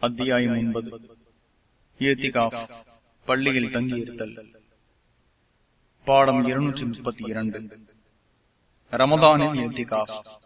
அத்தியாயம் ஒன்பது. ஏத்திகாஃப் பள்ளியில் தங்கியிருத்தல். பாடம் இருநூற்றி முப்பத்தி இரண்டு. ரமதானில் ஏத்திகாஃப்.